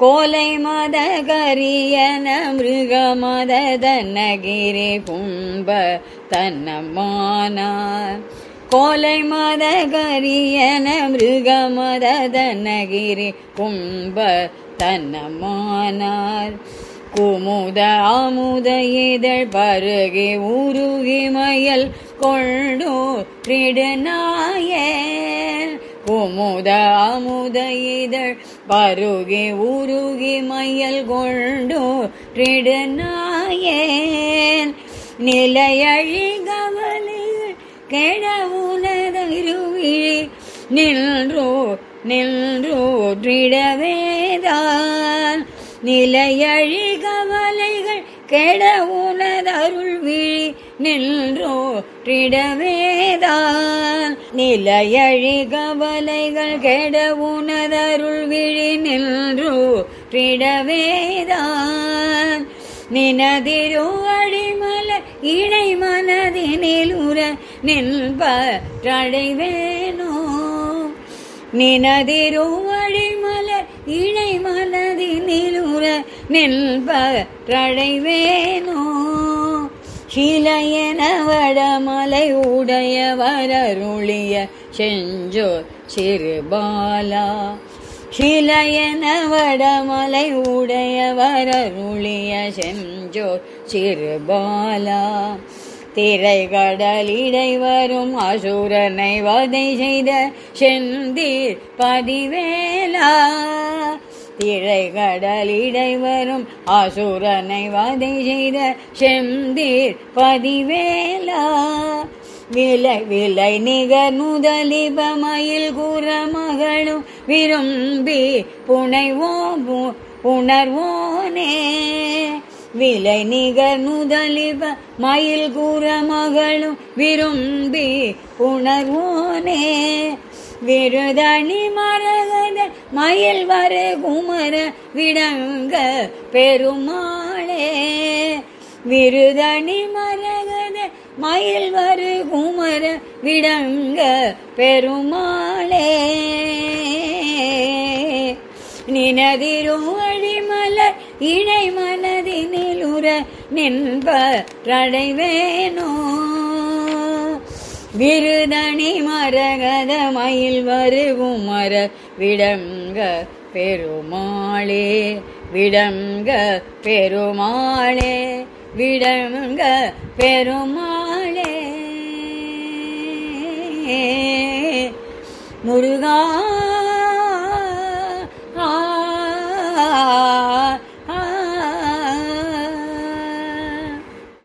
கோலை மத கரியன மிருக மத தன்னகிரி கும்ப தன்னமானார் கோலை மத கரியன மிருக மத தன்னகிரி கும்ப தன்னமானார் குமுத அமுத இதழ் பருகி உருகி மயல் கொண்டு நாயன் குமுத அமுத இதழ் பருகி உருகி மயல் கொண்டு நாயன். நிலையழிகவலில் கெடவுனதருவிழி நின்றோ நின்றோ நின்றோற்றிடவேதான் நிலையழி கவலைகள் கெட உனதருள் விழி நின்றோற்றிடவேதான் நிலையழி கவலைகள் கெட உனதருள் விழி நின்றோற்றிடவேதான் நினதிரு அடிமல இணை மனதினில் உற நின்பழைவேனோ நினதிரு அடிமலர் இணை மனதினிலுற நின்பழைவேனோ கிளையன வடமலை உடைய வரருளிய செஞ்சோர் சிறுபாலா. கிளையன வடமலை உடைய வரருளிய செஞ்சோர் சிறுபாலா. திரைகடலிடை வரும் அசுரனை வதை செய்த செந்தீர் பதிவேலா. திரைகடலிடை வரும் அசுரனை வதை செய்த செந்தீர் பதிவேலா. விலை விலை நிகர் முதலிபமயில் குரமகளும் விரும்பி புனைவோ உணர்வோனே விலை நிகர் முதலிப மயில் கூற மகளும் விரும்பி உணர்வோனே விருதணி மரகத மயில் வர குமர விடங்க பெருமாளே. விருதணி மரகத மயில் வரு குமர விடங்க பெருமாளே. நினதிரும் வழிமலர் இணை மனதினிலுற நின்பழைவேனோ விருதணி மரகத மயில் வருகுமர விடங்க பெருமாளே விடங்க பெருமாளே விடங்க பெருமாளே. முருகா